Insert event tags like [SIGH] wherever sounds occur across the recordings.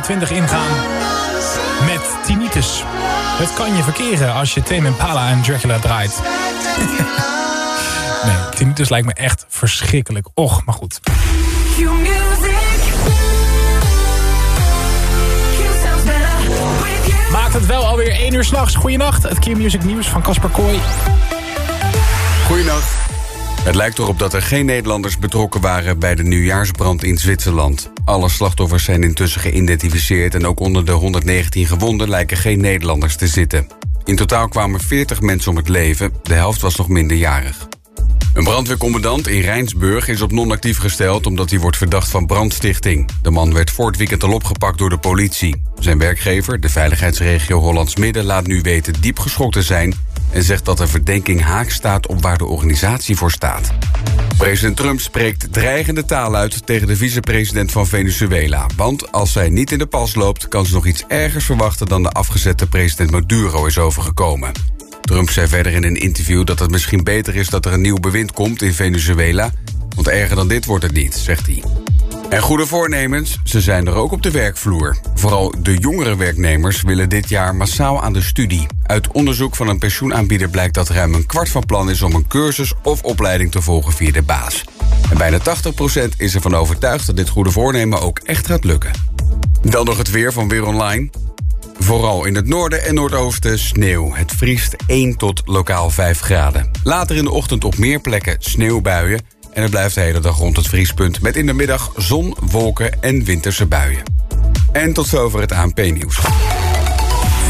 2026 ingaan met tinnitus. Het kan je verkeren als je Tame Impala en Dracula draait. [LAUGHS] nee, tinnitus lijkt me echt verschrikkelijk. Och, maar goed. Maakt het wel alweer 1 uur s'nachts. Goeienacht, het Q-Music Nieuws van Casper Kooi. Goeienacht. Het lijkt erop dat er geen Nederlanders betrokken waren bij de nieuwjaarsbrand in Zwitserland. Alle slachtoffers zijn intussen geïdentificeerd en ook onder de 119 gewonden lijken geen Nederlanders te zitten. In totaal kwamen 40 mensen om het leven, de helft was nog minderjarig. Een brandweercommandant in Rijnsburg is op non-actief gesteld omdat hij wordt verdacht van brandstichting. De man werd voor het weekend al opgepakt door de politie. Zijn werkgever, de veiligheidsregio Hollands Midden, laat nu weten diep geschokt te zijn en zegt dat de verdenking haak staat op waar de organisatie voor staat. President Trump spreekt dreigende taal uit tegen de vicepresident van Venezuela. Want als zij niet in de pas loopt, kan ze nog iets ergers verwachten dan de afgezette president Maduro is overgekomen. Trump zei verder in een interview dat het misschien beter is dat er een nieuw bewind komt in Venezuela. Want erger dan dit wordt het niet, zegt hij. En goede voornemens, ze zijn er ook op de werkvloer. Vooral de jongere werknemers willen dit jaar massaal aan de studie. Uit onderzoek van een pensioenaanbieder blijkt dat ruim een kwart van plan is om een cursus of opleiding te volgen via de baas. En bijna 80% is ervan overtuigd dat dit goede voornemen ook echt gaat lukken. Dan nog het weer van Weer Online. Vooral in het noorden en noordoosten sneeuw. Het vriest 1 tot lokaal 5 graden. Later in de ochtend op meer plekken sneeuwbuien. En het blijft de hele dag rond het vriespunt... met in de middag zon, wolken en winterse buien. En tot zover het ANP-nieuws.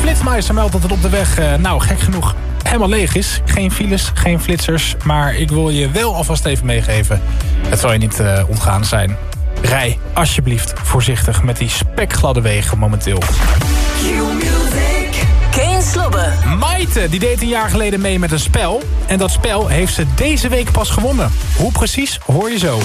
Flitsmeister meldt dat het op de weg, uh, nou gek genoeg, helemaal leeg is. Geen files, geen flitsers. Maar ik wil je wel alvast even meegeven. Het zal je niet uh, ontgaan zijn. Rij alsjeblieft voorzichtig met die spekgladde wegen momenteel. Kane Slobbe. Maite, die deed een jaar geleden mee met een spel. En dat spel heeft ze deze week pas gewonnen. Hoe precies, hoor je zo.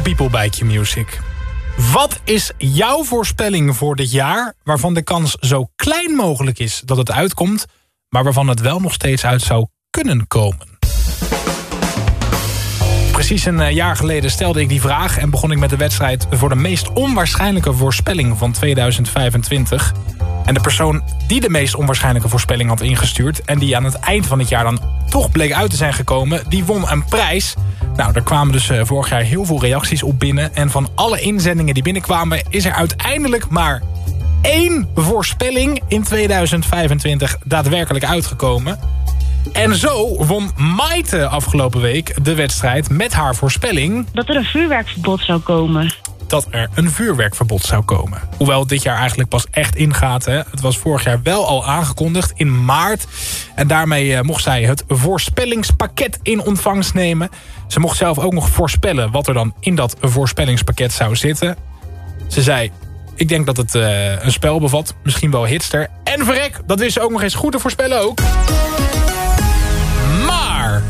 People bij Q-Music. Wat is jouw voorspelling voor dit jaar... waarvan de kans zo klein mogelijk is dat het uitkomt... maar waarvan het wel nog steeds uit zou kunnen komen? Precies een eh, jaar geleden stelde ik die vraag... en begon ik met de wedstrijd voor de meest onwaarschijnlijke voorspelling van 2025. En de persoon die de meest onwaarschijnlijke voorspelling had ingestuurd... en die aan het eind van het jaar dan toch bleek uit te zijn gekomen... die won een prijs. Nou, daar kwamen dus eh, vorig jaar heel veel reacties op binnen... en van alle inzendingen die binnenkwamen... is er uiteindelijk maar één voorspelling in 2025 daadwerkelijk uitgekomen... En zo won Maite afgelopen week de wedstrijd met haar voorspelling... Dat er een vuurwerkverbod zou komen. Dat er een vuurwerkverbod zou komen. Hoewel dit jaar eigenlijk pas echt ingaat. Hè. Het was vorig jaar wel al aangekondigd in maart. En daarmee eh, mocht zij het voorspellingspakket in ontvangst nemen. Ze mocht zelf ook nog voorspellen wat er dan in dat voorspellingspakket zou zitten. Ze zei, ik denk dat het eh, een spel bevat. Misschien wel hitster. En verrek, dat ze ook nog eens goed te voorspellen ook. Maar,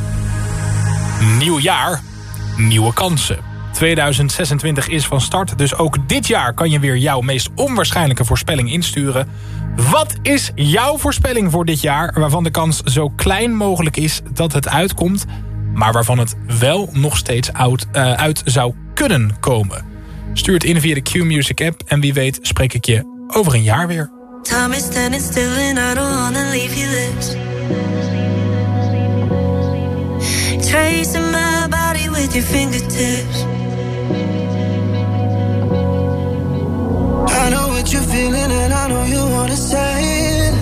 nieuw jaar, nieuwe kansen. 2026 is van start, dus ook dit jaar kan je weer jouw meest onwaarschijnlijke voorspelling insturen. Wat is jouw voorspelling voor dit jaar waarvan de kans zo klein mogelijk is dat het uitkomt, maar waarvan het wel nog steeds uit, eh, uit zou kunnen komen? Stuur het in via de Q-Music app en wie weet spreek ik je over een jaar weer. Time is I don't leave your lips. Body with your fingertips. What you're feeling and I know you wanna say it.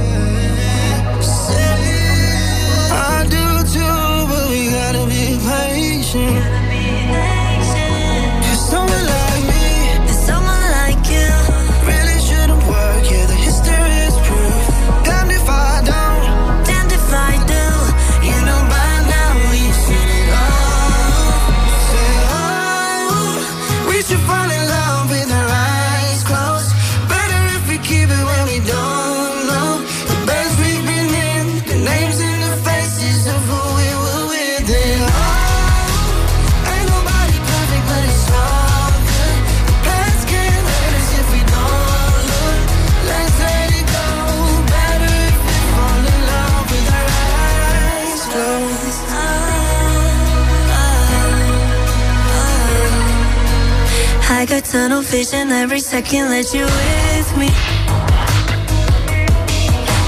Say it. I do too, but we gotta be patient. Tunnel vision every second, let you with me.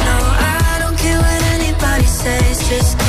No, I don't care what anybody says, just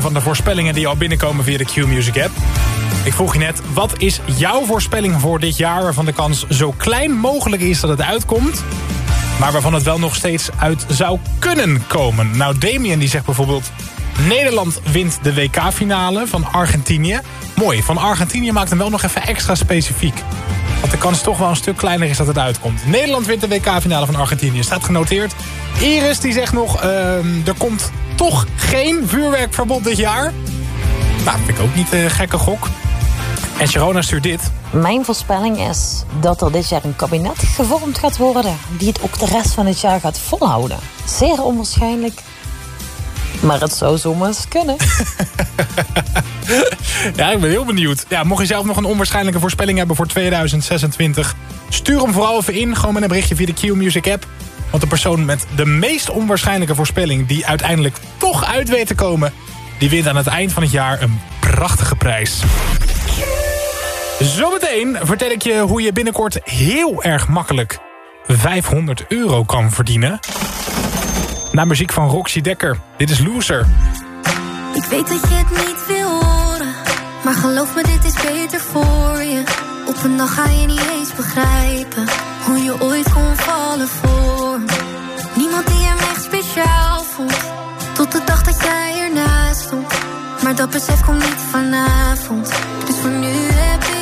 van de voorspellingen die al binnenkomen via de Q-Music app. Ik vroeg je net, wat is jouw voorspelling voor dit jaar... waarvan de kans zo klein mogelijk is dat het uitkomt... maar waarvan het wel nog steeds uit zou kunnen komen? Nou, Damien die zegt bijvoorbeeld... Nederland wint de WK-finale van Argentinië. Mooi, van Argentinië maakt hem wel nog even extra specifiek. Want de kans toch wel een stuk kleiner is dat het uitkomt. Nederland wint de WK-finale van Argentinië. Staat genoteerd. Iris die zegt nog, ehm, er komt toch geen vuurwerkverbod dit jaar. Nou, vind ik ook niet een gekke gok. En Sharona stuurt dit. Mijn voorspelling is dat er dit jaar een kabinet gevormd gaat worden... die het ook de rest van het jaar gaat volhouden. Zeer onwaarschijnlijk. Maar het zou zomaar eens kunnen. [LAUGHS] Ja, ik ben heel benieuwd. Ja, mocht je zelf nog een onwaarschijnlijke voorspelling hebben voor 2026... stuur hem vooral even in, gewoon met een berichtje via de Q-Music app. Want de persoon met de meest onwaarschijnlijke voorspelling... die uiteindelijk toch uit weet te komen... die wint aan het eind van het jaar een prachtige prijs. Zometeen vertel ik je hoe je binnenkort heel erg makkelijk 500 euro kan verdienen. Na muziek van Roxy Dekker. Dit is Loser. Ik weet dat je het niet wil horen, maar geloof me, dit is beter voor je. Op een dag ga je niet eens begrijpen hoe je ooit kon vallen voor speciaal vond, tot de dag dat jij ernaast stond. Maar dat besef komt niet vanavond, dus voor nu heb ik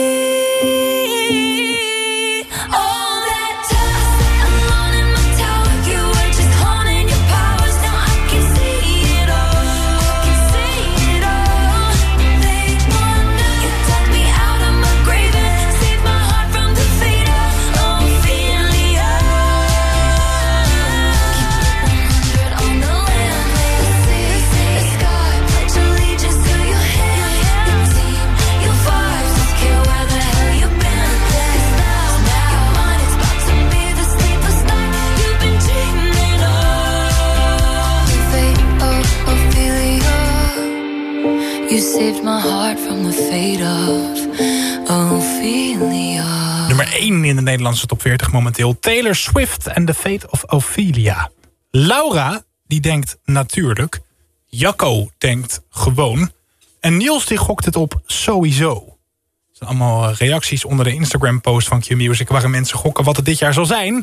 Nummer 1 in de Nederlandse top 40 momenteel. Taylor Swift en The Fate of Ophelia. Laura, die denkt natuurlijk. Jacco denkt gewoon. En Niels die gokt het op sowieso. Dat zijn allemaal eh, reacties onder de Instagram-post van Q-Music... waarin mensen gokken wat het dit jaar zal zijn.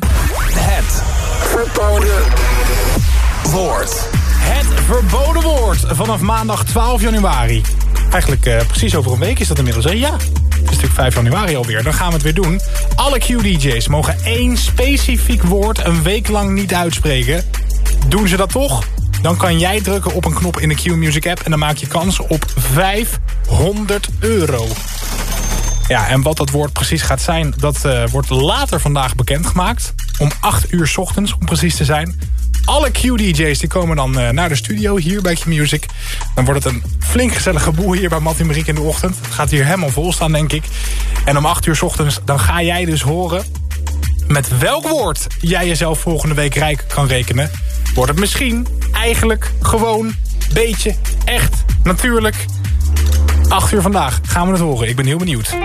Het verboden woord. Het verboden woord vanaf maandag 12 januari. Eigenlijk eh, precies over een week is dat inmiddels. Hè? Ja, het is natuurlijk 5 januari alweer. Dan gaan we het weer doen. Alle Q-DJ's mogen één specifiek woord een week lang niet uitspreken. Doen ze dat toch? Dan kan jij drukken op een knop in de Q-Music app... en dan maak je kans op 500 euro. Ja, en wat dat woord precies gaat zijn... dat eh, wordt later vandaag bekendgemaakt. Om 8 uur ochtends, om precies te zijn. Alle Q-DJ's die komen dan eh, naar de studio hier bij Q-Music. Dan wordt het een flink gezellige boel hier bij Matt en Mariek in de ochtend. Het gaat hier helemaal vol staan, denk ik. En om 8 uur 's ochtends dan ga jij dus horen... met welk woord jij jezelf volgende week rijk kan rekenen. Wordt het misschien, eigenlijk, gewoon, beetje, echt, natuurlijk... 8 uur vandaag gaan we het horen. Ik ben heel benieuwd.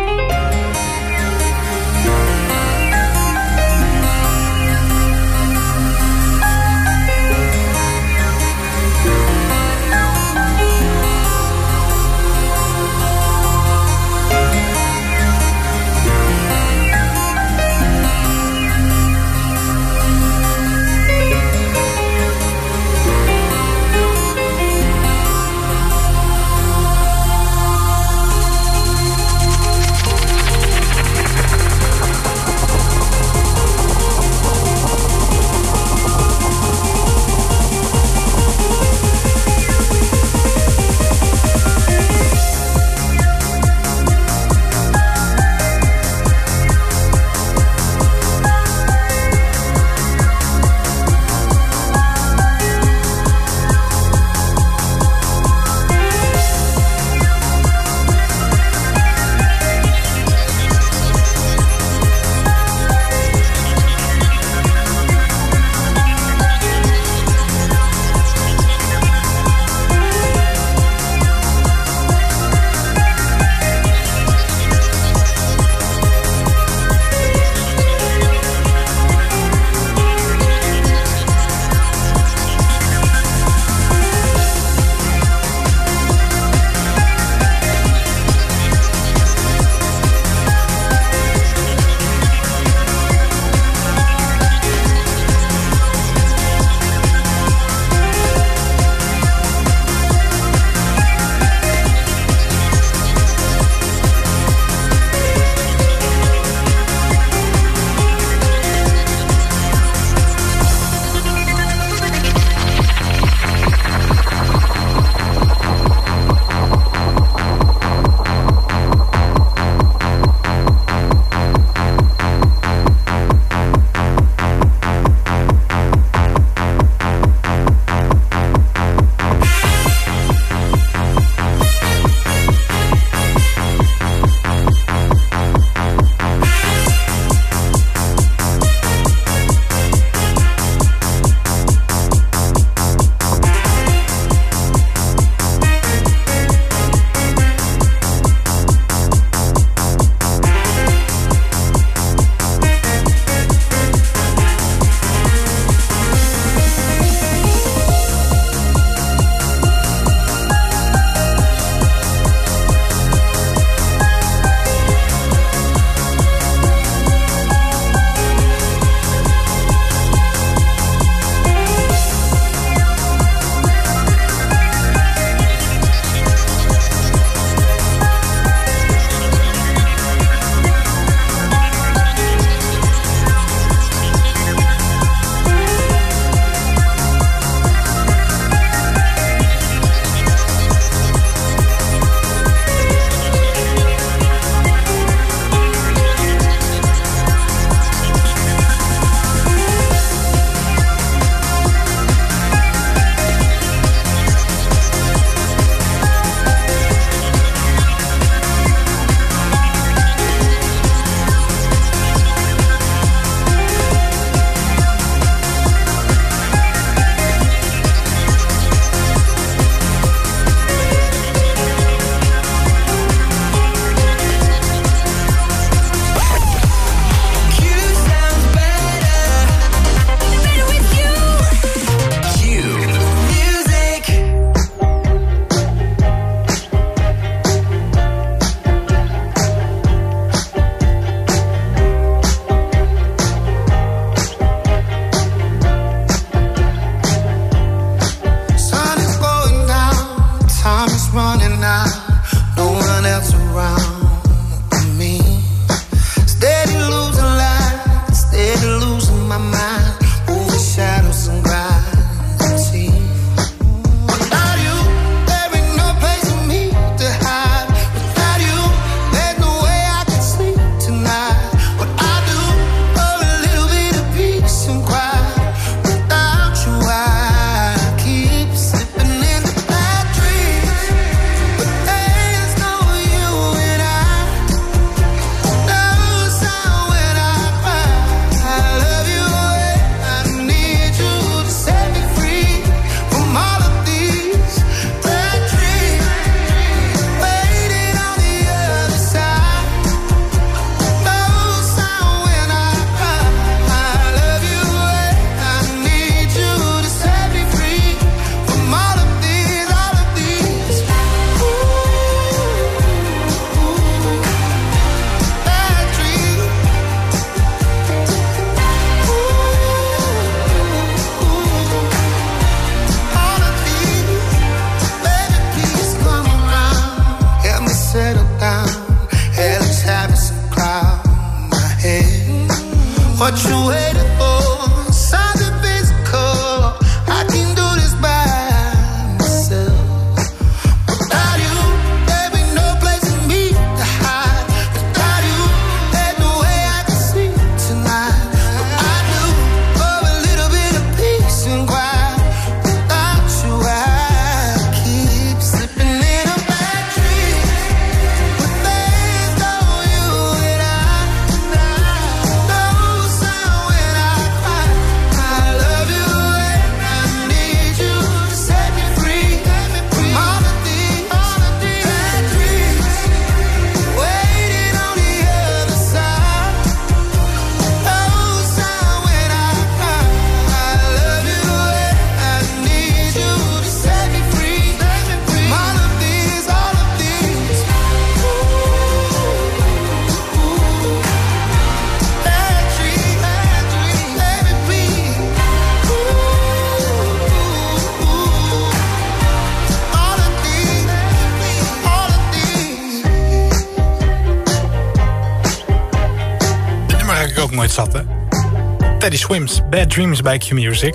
Dreams bij Q-Music.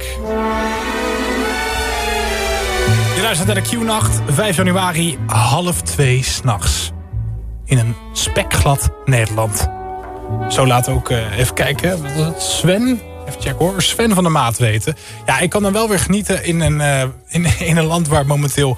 Je luistert naar de Q-nacht, 5 januari, half twee s'nachts. In een spekglad Nederland. Zo laat ook eh, even kijken. Sven? Even checken hoor. Sven van der Maat weten. Ja, ik kan dan wel weer genieten in een, eh, in, in een land waar momenteel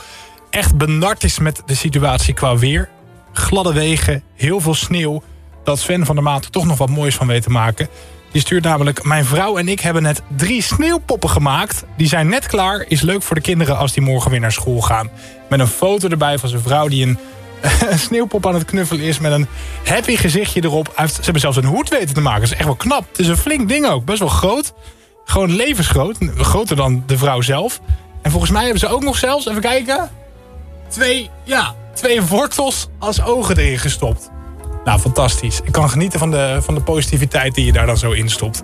echt benard is met de situatie qua weer. Gladde wegen, heel veel sneeuw. Dat Sven van der Maat toch nog wat moois van weet te maken. Die stuurt namelijk... Mijn vrouw en ik hebben net drie sneeuwpoppen gemaakt. Die zijn net klaar. Is leuk voor de kinderen als die morgen weer naar school gaan. Met een foto erbij van zijn vrouw die een [LAUGHS] sneeuwpop aan het knuffelen is met een happy gezichtje erop. Ze hebben zelfs een hoed weten te maken. Dat is echt wel knap. Het is een flink ding ook. Best wel groot. Gewoon levensgroot. Groter dan de vrouw zelf. En volgens mij hebben ze ook nog zelfs, even kijken... Twee, ja, twee wortels als ogen erin gestopt. Nou, fantastisch. Ik kan genieten van de, van de positiviteit die je daar dan zo in stopt.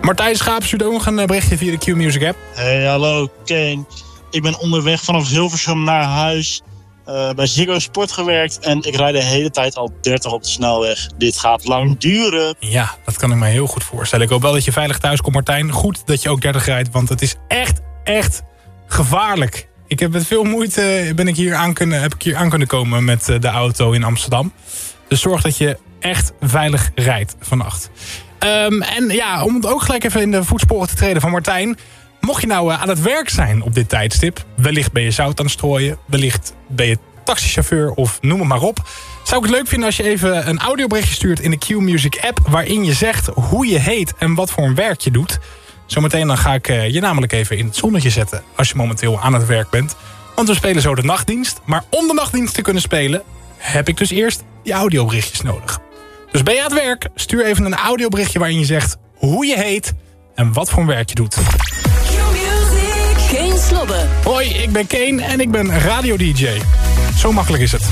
Martijn Schaap stuurt ook nog een eh, berichtje via de Q-Music app. Hey, hallo, Kane. Ik ben onderweg vanaf Hilversum naar huis. eh, bij Ziggo Sport gewerkt en ik rijd de hele tijd al 30 op de snelweg. Dit gaat lang duren. Ja, dat kan ik me heel goed voorstellen. Ik hoop wel dat je veilig thuis komt, Martijn. Goed dat je ook 30 rijdt, want het is echt, echt gevaarlijk. Ik heb met veel moeite ben ik hier aan kunnen, heb ik hier aan kunnen komen met eh, de auto in Amsterdam. Dus zorg dat je echt veilig rijdt vannacht. Ehm, en ja, om het ook gelijk even in de voetsporen te treden van Martijn. Mocht je nou eh, aan het werk zijn op dit tijdstip... wellicht ben je zout aan het strooien... wellicht ben je taxichauffeur of noem het maar op... zou ik het leuk vinden als je even een audioberichtje stuurt... in de Q-Music app waarin je zegt hoe je heet... en wat voor een werk je doet. Zometeen dan ga ik eh, je namelijk even in het zonnetje zetten... als je momenteel aan het werk bent. Want we spelen zo de nachtdienst. Maar om de nachtdienst te kunnen spelen... heb ik dus eerst die audioberichtjes nodig. Dus ben je aan het werk, stuur even een audioberichtje waarin je zegt hoe je heet en wat voor werk je doet. Slobben. Hoi, ik ben Kane en ik ben radio-dj. Zo makkelijk is het.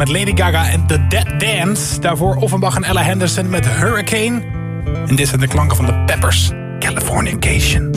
met Lady Gaga en The Dead Dance. Daarvoor Offenbach en Ella Henderson met Hurricane. En dit zijn de klanken van de Peppers, Californication.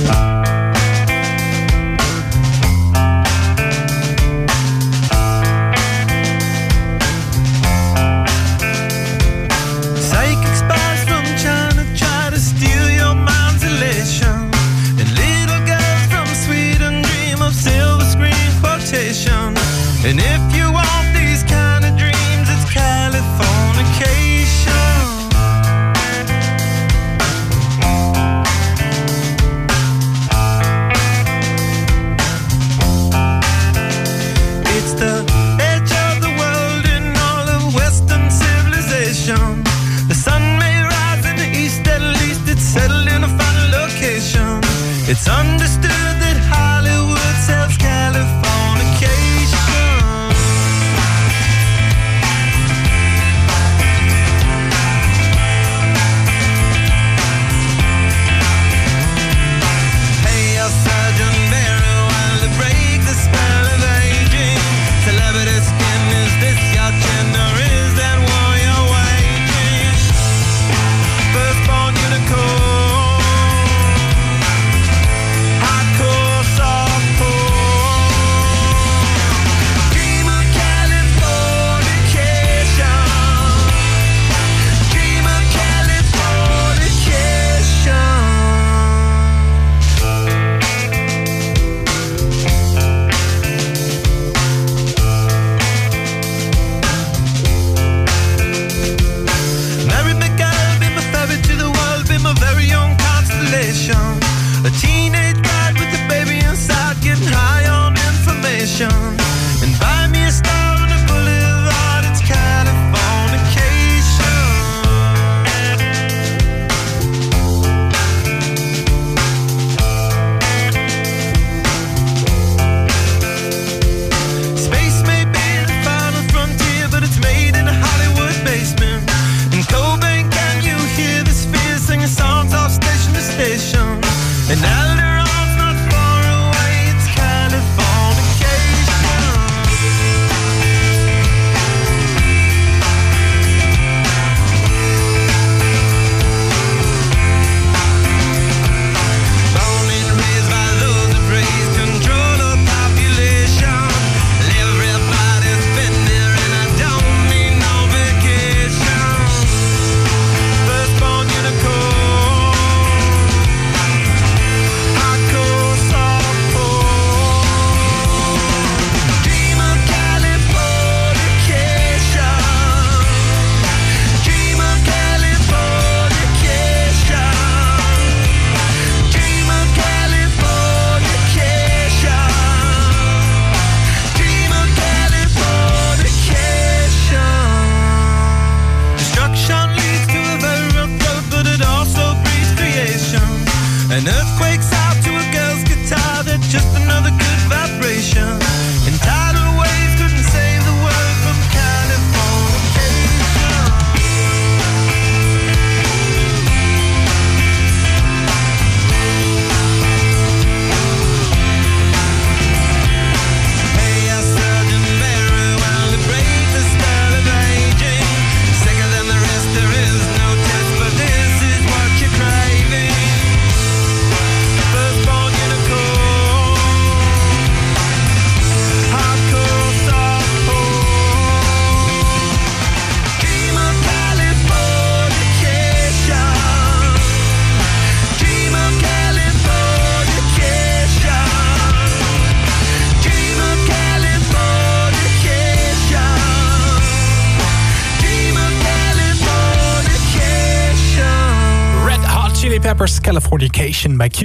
Peppers Californication bij Q.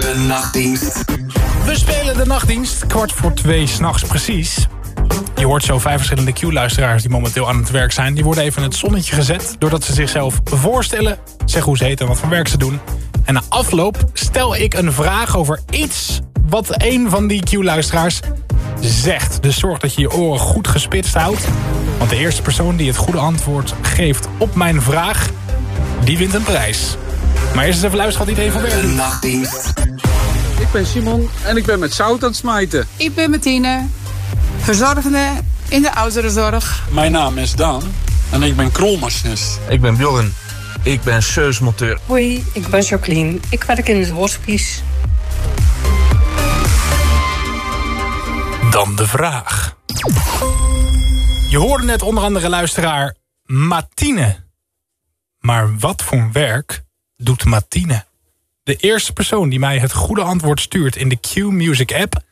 De nachtdienst. We spelen de nachtdienst, kwart voor twee s'nachts precies. Je hoort zo vijf verschillende Q-luisteraars die momenteel aan het werk zijn. Die worden even in het zonnetje gezet doordat ze zichzelf voorstellen. Zeggen hoe ze heten en wat voor werk ze doen. En na afloop stel ik een vraag over iets wat een van die Q-luisteraars zegt. Dus zorg dat je je oren goed gespitst houdt. Want de eerste persoon die het goede antwoord geeft op mijn vraag... die wint een prijs. Maar eerst eens even luisteren wat iedereen voor werk De doet. nachtdienst. Ik ben Simon en ik ben met zout aan het smijten. Ik ben Martine, verzorgende in de ouderenzorg. Mijn naam is Daan en ik ben krolmachinist. Ik ben Bjorn. Ik ben servicemonteur. Hoi, ik ben Jacqueline. Ik werk in het hospice. Dan de vraag. Je hoorde net onder andere luisteraar Martine. Maar wat voor werk doet Martine? De eerste persoon die mij het goede antwoord stuurt in de Q-Music app...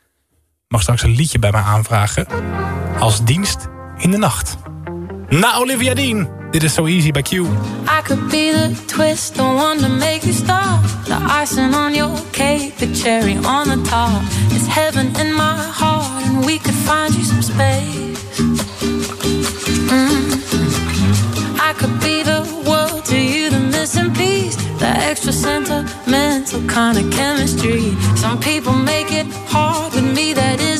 mag straks een liedje bij mij aanvragen als dienst in de nacht. Na Olivia Dean, dit is So Easy bij Q. I could be the twist, the one to make you stop. The icing on your cake, the cherry on the top. It's heaven in my heart, and we could find you some space. I could be the world to you, the missing piece, the extra sentimental kind of chemistry. Some people make it hard with me, that isn't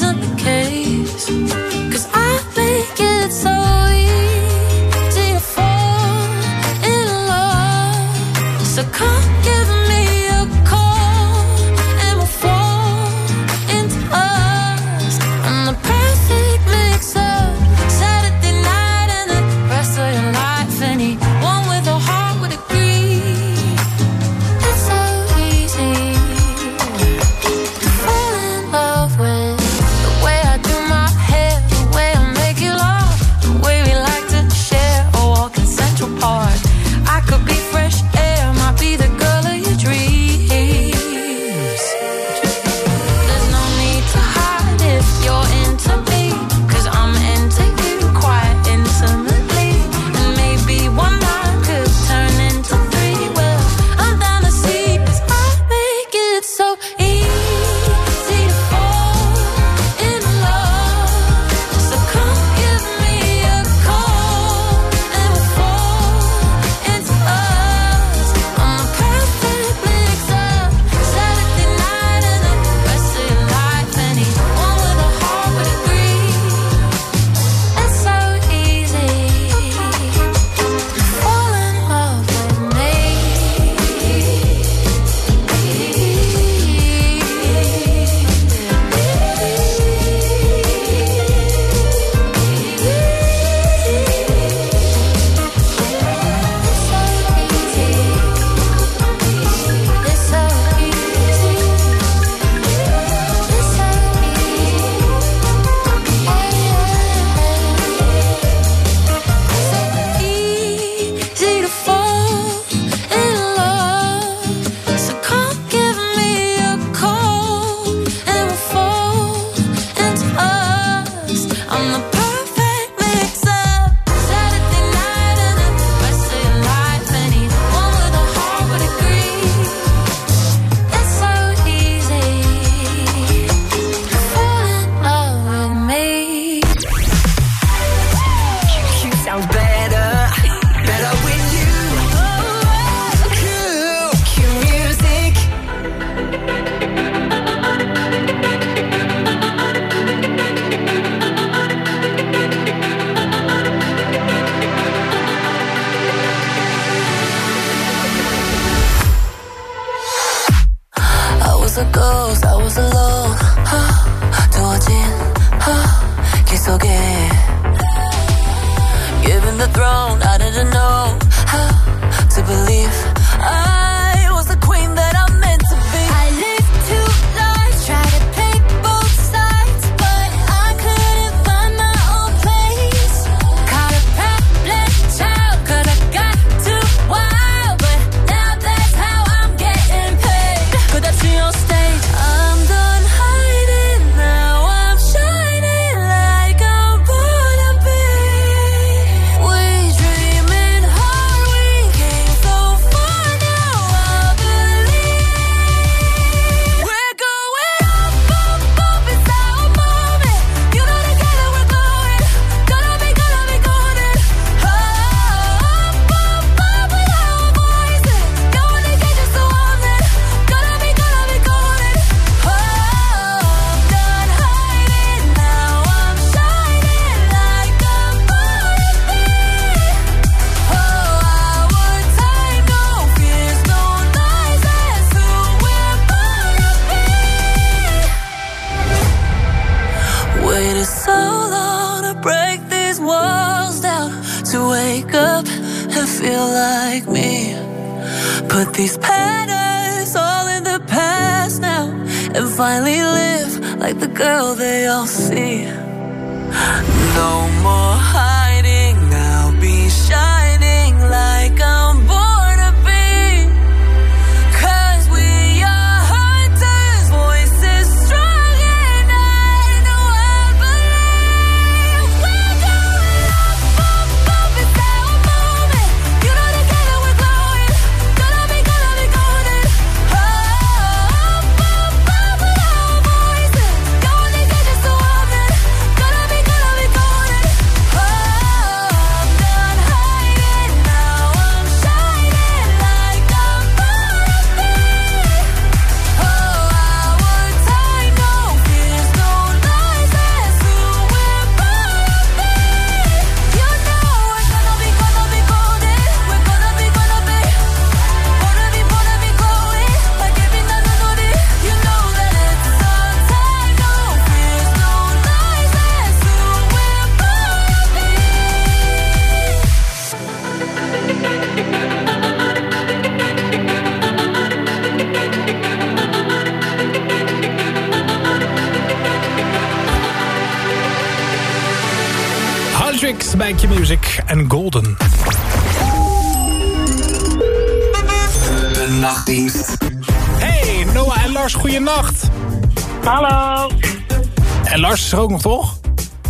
ook nog, toch?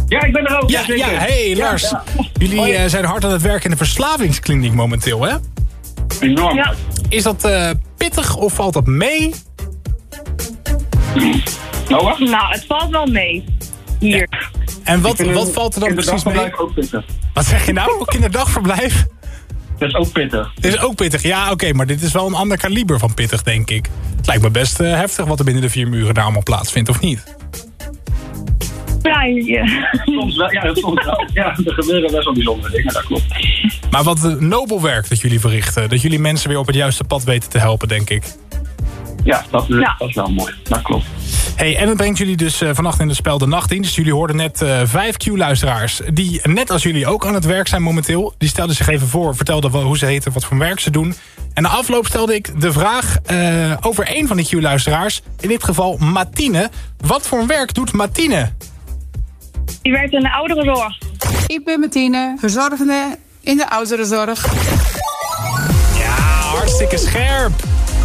Ja, ik ben er ook. Ja, zeker. ja hey Lars. Ja, Jullie eh, zijn hard aan het werken in de verslavingskliniek momenteel, hè? Enorm. Ja. Is dat eh, pittig of valt dat mee? Noah? Nou, het valt wel mee. Hier. En wat, wat valt er dan precies mee? kinderdagverblijf ook pittig. Wat zeg je nou? [LAUGHS] Kinderdagverblijf? Dat is ook pittig. Dit is ook pittig. Ja, oké, maar dit is wel een ander kaliber van pittig, denk ik. Het lijkt me best eh, heftig wat er binnen de vier muren daar allemaal plaatsvindt, of niet? Ja, ja. Soms wel, ja, dat soms wel. Ja, er gebeuren best wel bijzondere dingen, dat klopt. Maar wat een nobel werk dat jullie verrichten. Dat jullie mensen weer op het juiste pad weten te helpen, denk ik. Ja, dat, is- Ja. dat is wel mooi. Dat klopt. Hey, en het brengt jullie dus eh, vannacht in het spel De Nachtdienst. Jullie hoorden net eh, vijf Q-luisteraars die net als jullie ook aan het werk zijn momenteel. Die stelden zich even voor, vertelden wel hoe ze heten, wat voor werk ze doen. En na afloop stelde ik de vraag eh, over een van die Q-luisteraars. In dit geval Martine. Wat voor werk doet Martine? Die werkt in de ouderenzorg. Ik ben Martine, verzorgende in de ouderenzorg. Ja, hartstikke scherp.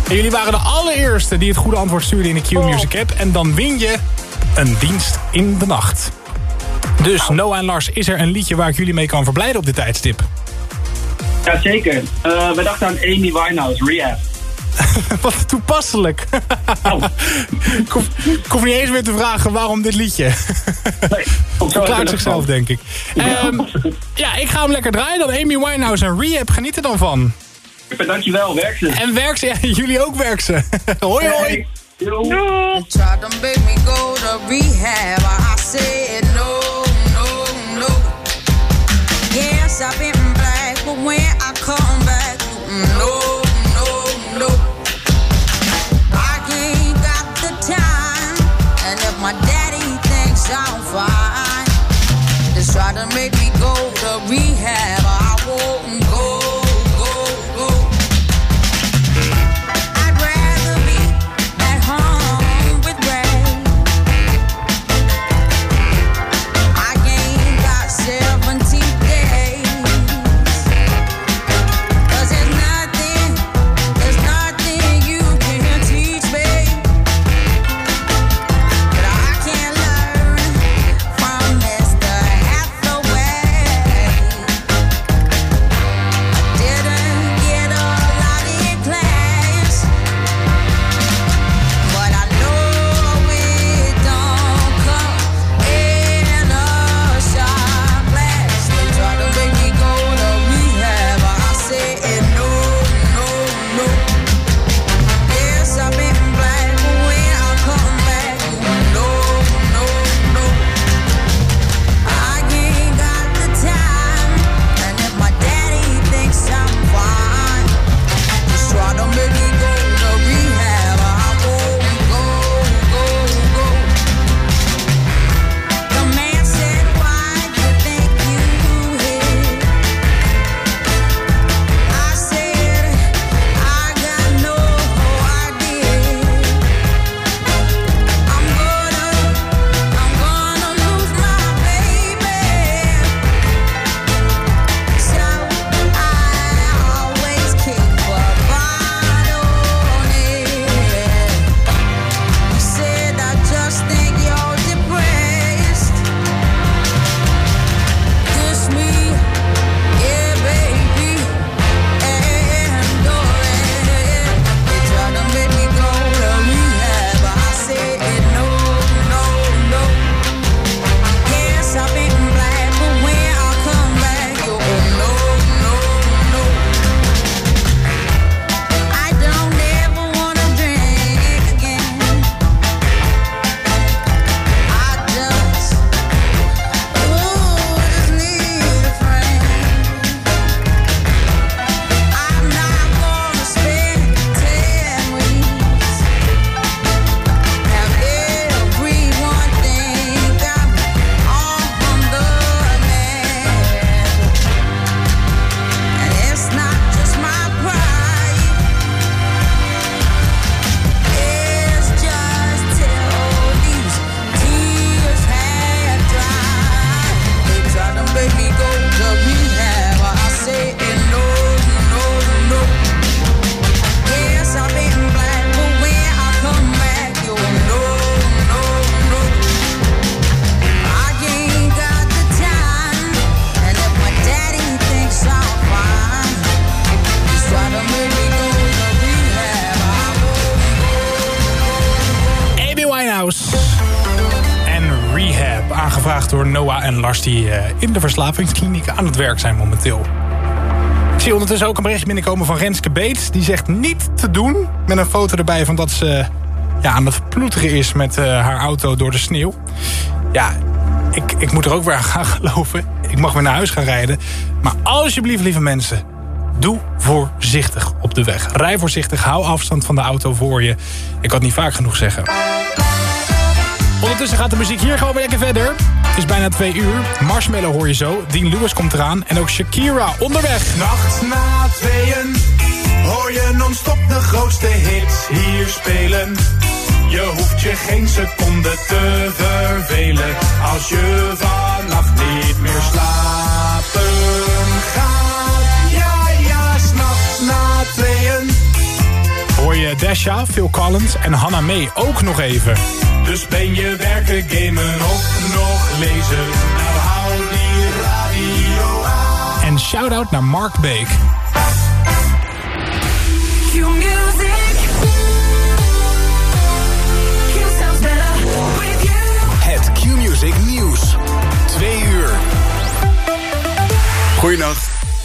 En jullie waren de allereerste die het goede antwoord stuurden in de Q-Music app. En dan win je een dienst in de nacht. Dus Noah en Lars, is er een liedje waar ik jullie mee kan verblijden op dit tijdstip? Ja, zeker. Eh, we dachten aan Amy Winehouse, Rehab. [LAUGHS] Wat toepasselijk. ik, hoef, ik hoef niet eens meer te vragen waarom dit liedje. Verklaart zichzelf, denk ik. Ehm, ja, ik ga hem lekker draaien. Dan Amy Winehouse en Rehab. Geniet er dan van. Dankjewel, werk ze. En werk ze. Ja, [LAUGHS] jullie ook werk ze. [LAUGHS] hoi, hoi. Lars... die eh, in de verslavingskliniek aan het werk zijn momenteel. Ik zie ondertussen ook een berichtje binnenkomen van Renske Beets. Die zegt niet te doen met een foto erbij van dat ze ja, aan het ploeteren is met eh, haar auto door de sneeuw. Ja, ik, ik moet er ook weer [LAUGHS] aan gaan geloven. Ik mag weer naar huis gaan rijden. Maar alsjeblieft, lieve mensen, doe voorzichtig op de weg. Rij voorzichtig, hou afstand van de auto voor je. Ik het niet vaak genoeg zeggen. Ondertussen gaat de muziek hier gewoon weer lekker verder. Het is bijna twee uur. Marshmallow hoor je zo. Dean Lewis komt eraan. En ook Shakira onderweg. Nacht na tweeën hoor je non-stop de grootste hits hier spelen. Je hoeft je geen seconde te vervelen als je vannacht niet meer slapen Dasha, Phil Collins en Hannah May ook nog even. Dus ben je werken, gamen of nog lezen? Nou hou die radio aan. En shout-out naar Mark Beek. Q-music. Q sounds better with you. Het Q-Music Nieuws. Twee uur. Goedenacht.